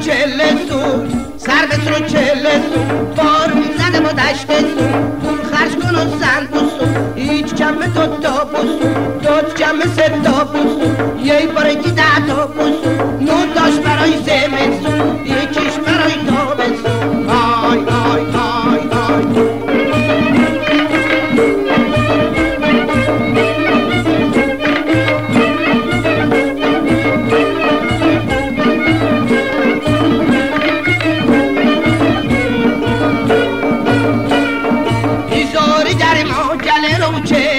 چله تو سر به رو چله تو بارون زده با دشت سو پول خرج کن و زن بسو هیچ کمه دو تا بسو دو کمه سه تا بسو یه بارگی ده تا manera un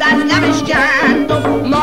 از لبش ما